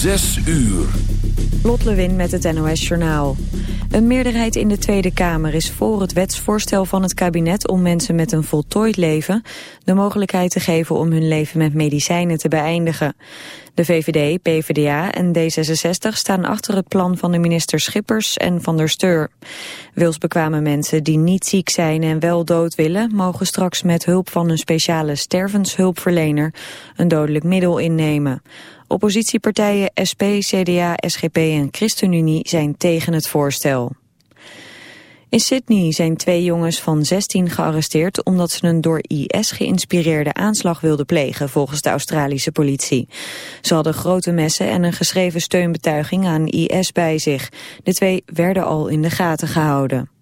Zes uur. Lot Lewin met het NOS Journaal. Een meerderheid in de Tweede Kamer is voor het wetsvoorstel van het kabinet om mensen met een voltooid leven de mogelijkheid te geven om hun leven met medicijnen te beëindigen. De VVD, PvdA en D66 staan achter het plan van de minister Schippers en Van der Steur. Wilsbekwame mensen die niet ziek zijn en wel dood willen, mogen straks met hulp van een speciale stervenshulpverlener een dodelijk middel innemen. Oppositiepartijen SP, CDA, SGP en ChristenUnie zijn tegen het voorstel. In Sydney zijn twee jongens van 16 gearresteerd omdat ze een door IS geïnspireerde aanslag wilden plegen, volgens de Australische politie. Ze hadden grote messen en een geschreven steunbetuiging aan IS bij zich. De twee werden al in de gaten gehouden.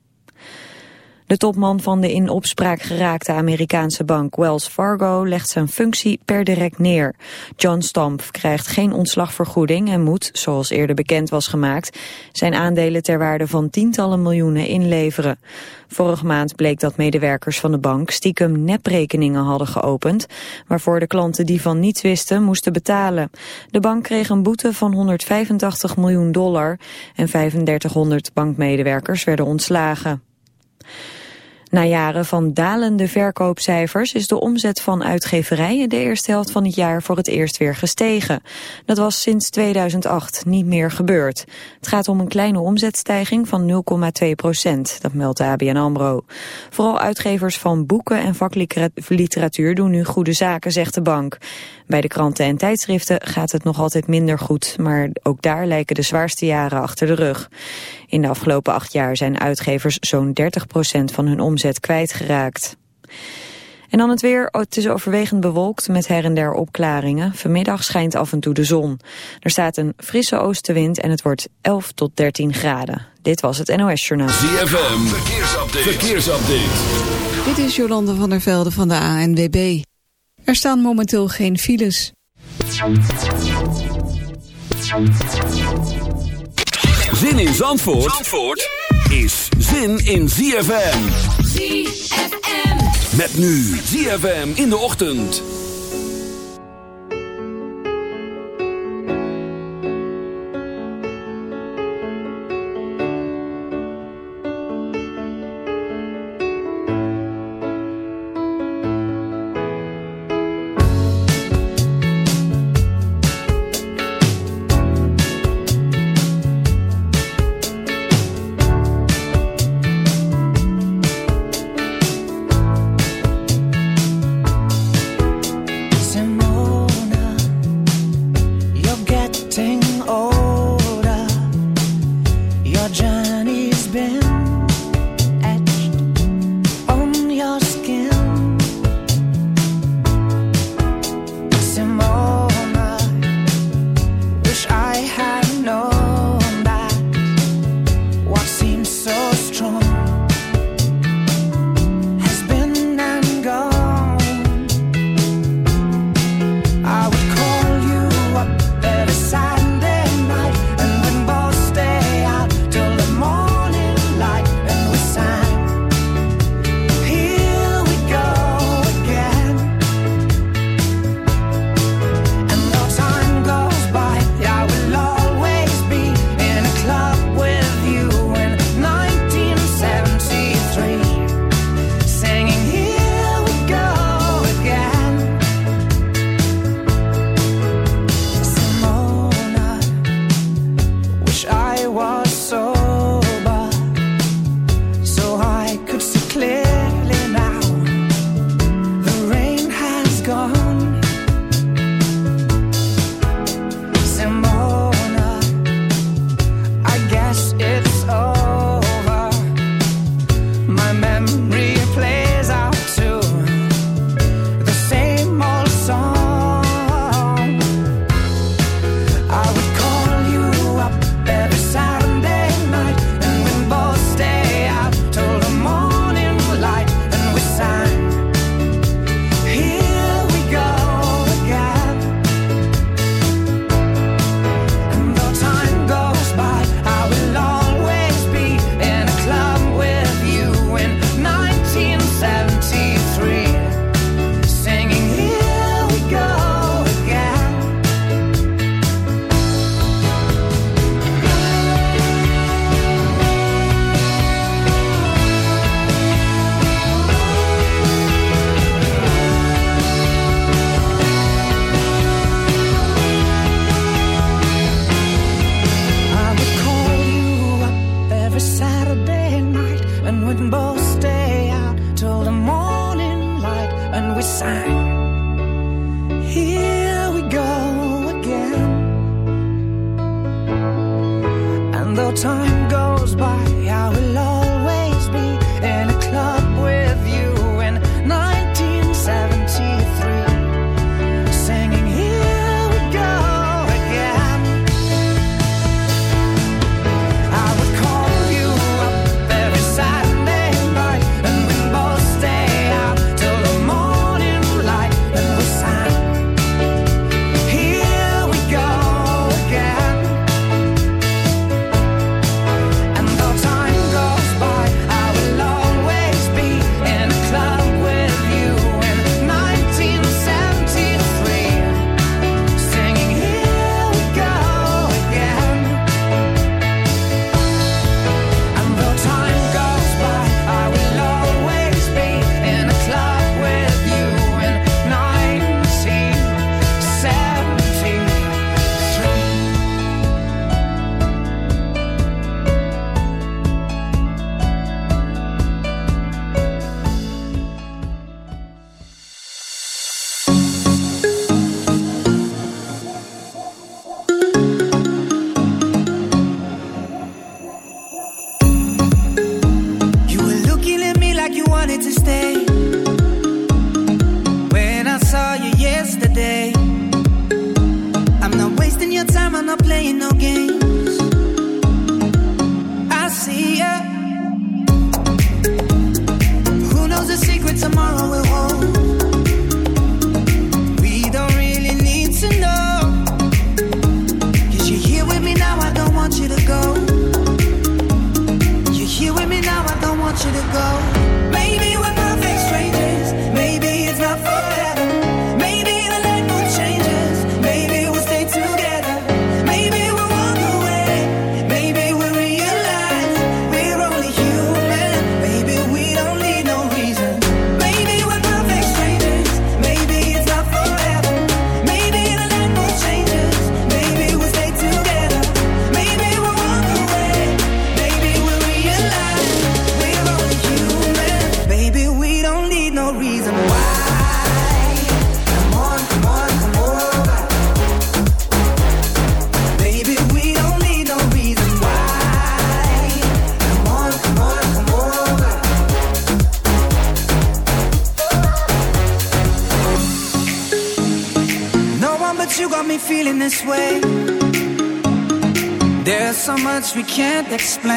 De topman van de in opspraak geraakte Amerikaanse bank Wells Fargo legt zijn functie per direct neer. John Stamp krijgt geen ontslagvergoeding en moet, zoals eerder bekend was gemaakt, zijn aandelen ter waarde van tientallen miljoenen inleveren. Vorige maand bleek dat medewerkers van de bank stiekem neprekeningen hadden geopend, waarvoor de klanten die van niets wisten moesten betalen. De bank kreeg een boete van 185 miljoen dollar en 3500 bankmedewerkers werden ontslagen. Na jaren van dalende verkoopcijfers is de omzet van uitgeverijen de eerste helft van het jaar voor het eerst weer gestegen. Dat was sinds 2008 niet meer gebeurd. Het gaat om een kleine omzetstijging van 0,2 procent, dat meldt ABN AMRO. Vooral uitgevers van boeken en vakliteratuur doen nu goede zaken, zegt de bank. Bij de kranten en tijdschriften gaat het nog altijd minder goed, maar ook daar lijken de zwaarste jaren achter de rug. In de afgelopen acht jaar zijn uitgevers zo'n 30 procent van hun omzet kwijtgeraakt. En dan het weer. Het is overwegend bewolkt met her en der opklaringen. Vanmiddag schijnt af en toe de zon. Er staat een frisse oostenwind en het wordt 11 tot 13 graden. Dit was het NOS Journaal. ZFM, verkeersupdate. verkeersupdate. Dit is Jolande van der Velde van de ANWB. Er staan momenteel geen files. Zin in Zandvoort, Zandvoort is zin in ZFM. ZFM. Met nu ZFM in de ochtend. explain.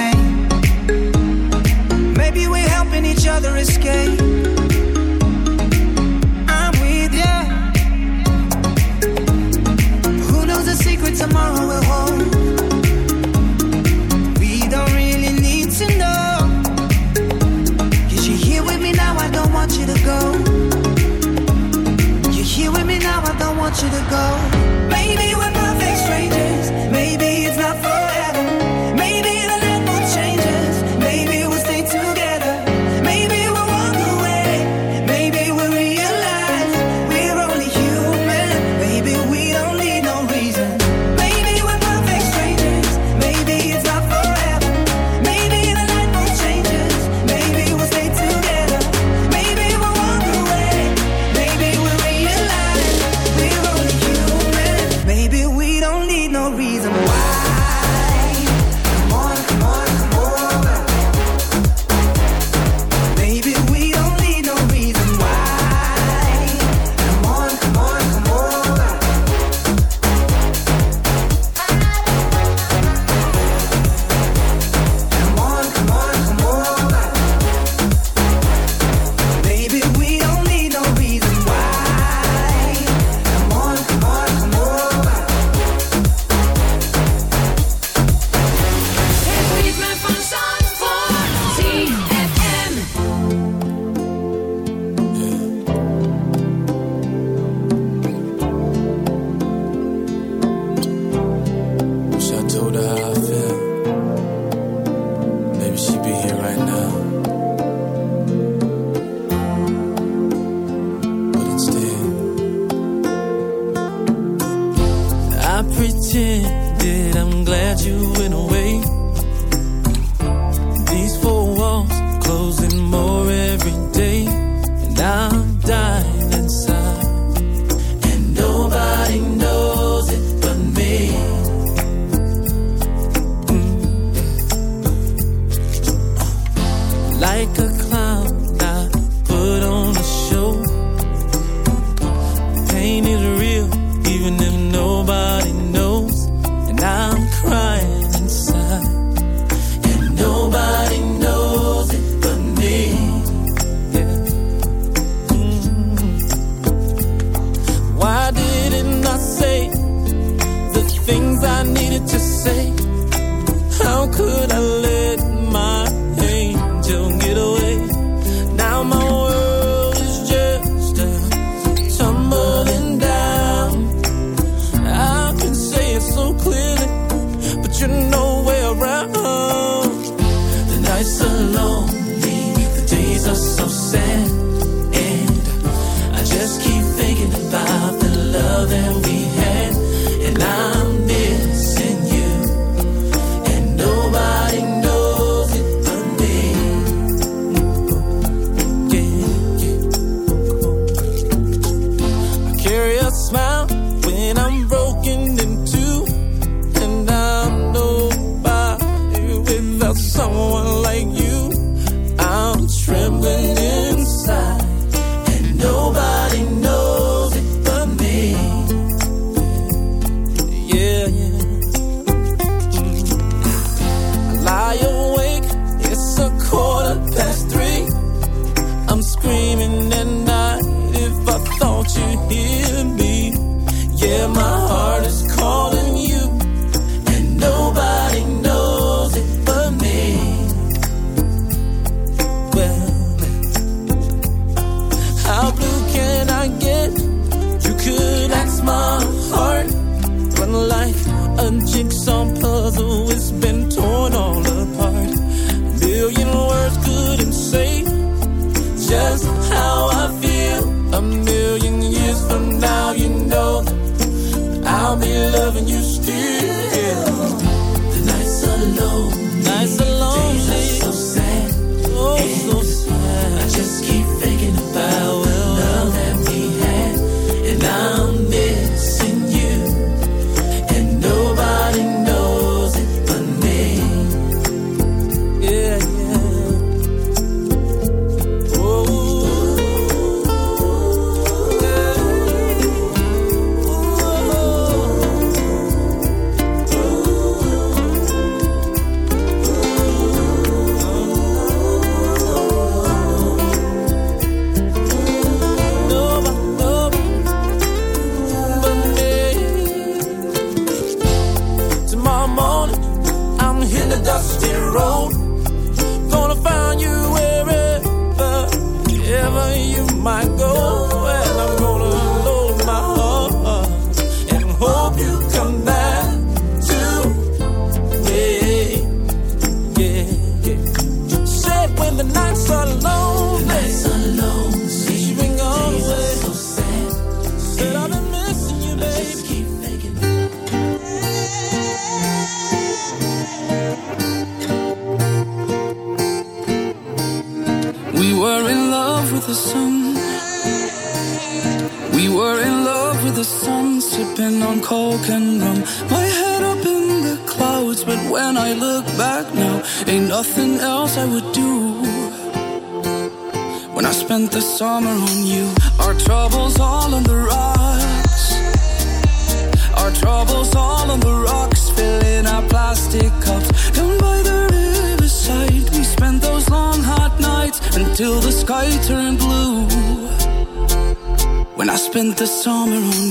the summer on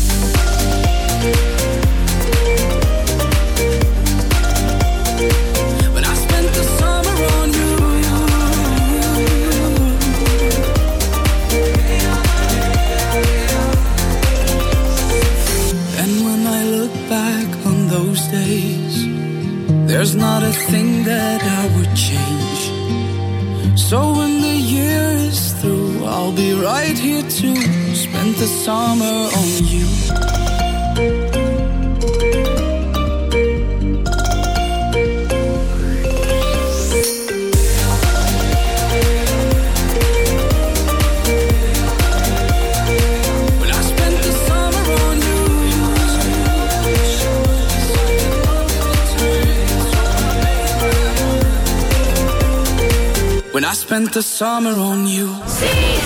be right here too. Spent the summer on you. When I spent the summer on you.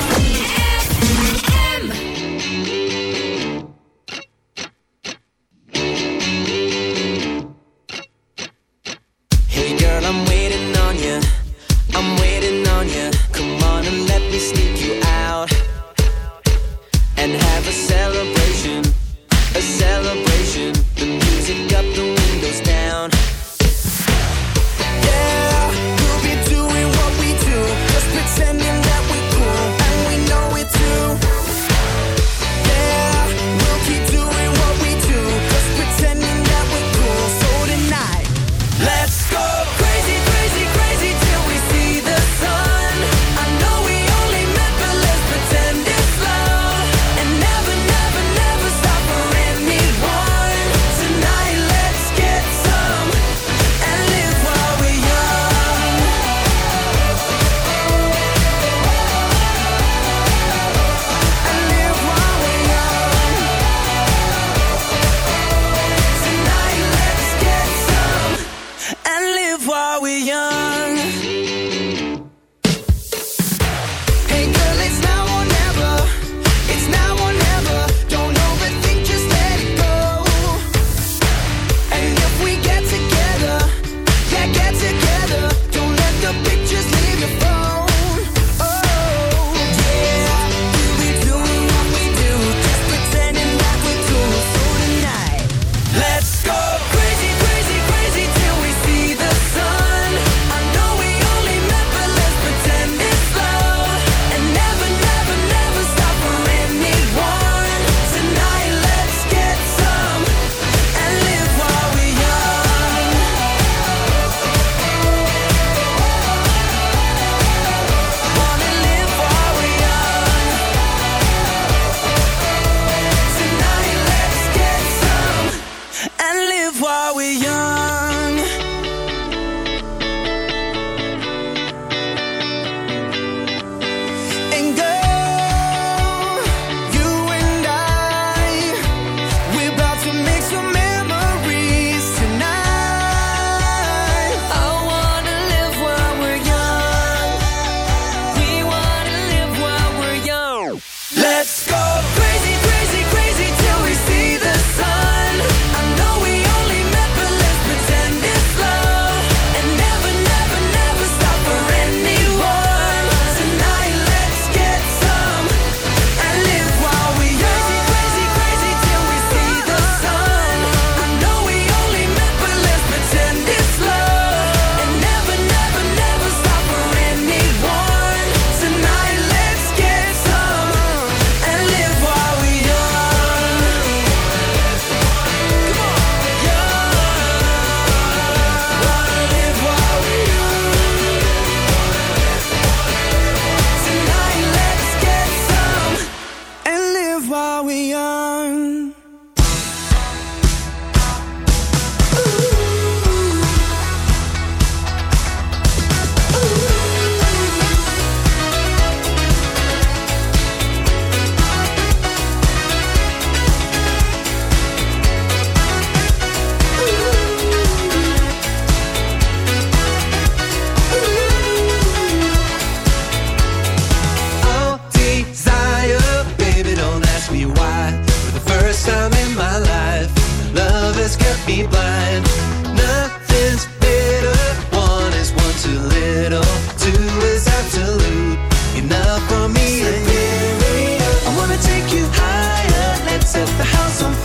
something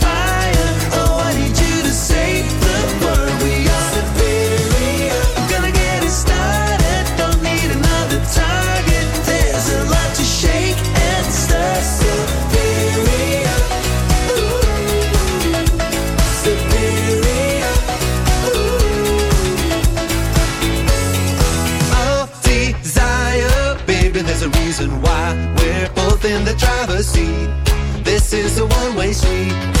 is a one-way street.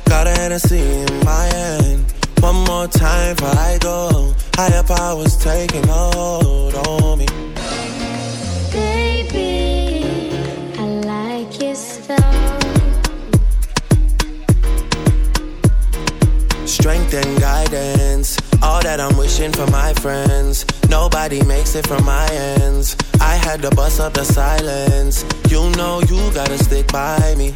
Got a Hennessy in my hand. One more time before I go. Higher powers taking hold on me. Baby, I like your style. Strength and guidance. All that I'm wishing for my friends. Nobody makes it from my ends. I had to bust up the silence. You know you gotta stick by me.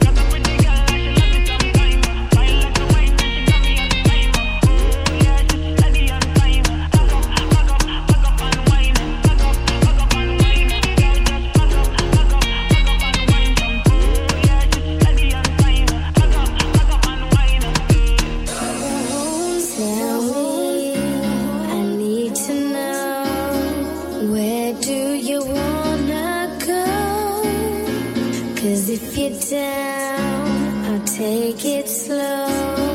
Cause if you're down, I'll take it slow,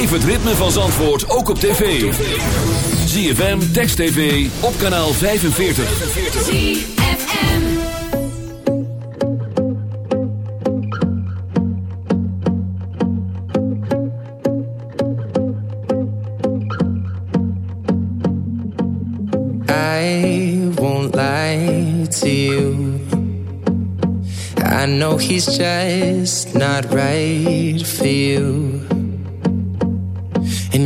Beleef het ritme van Zandvoort ook op tv. ZFM, Text TV, op kanaal 45. ZFM. I won't lie to you. I know he's just not right for you.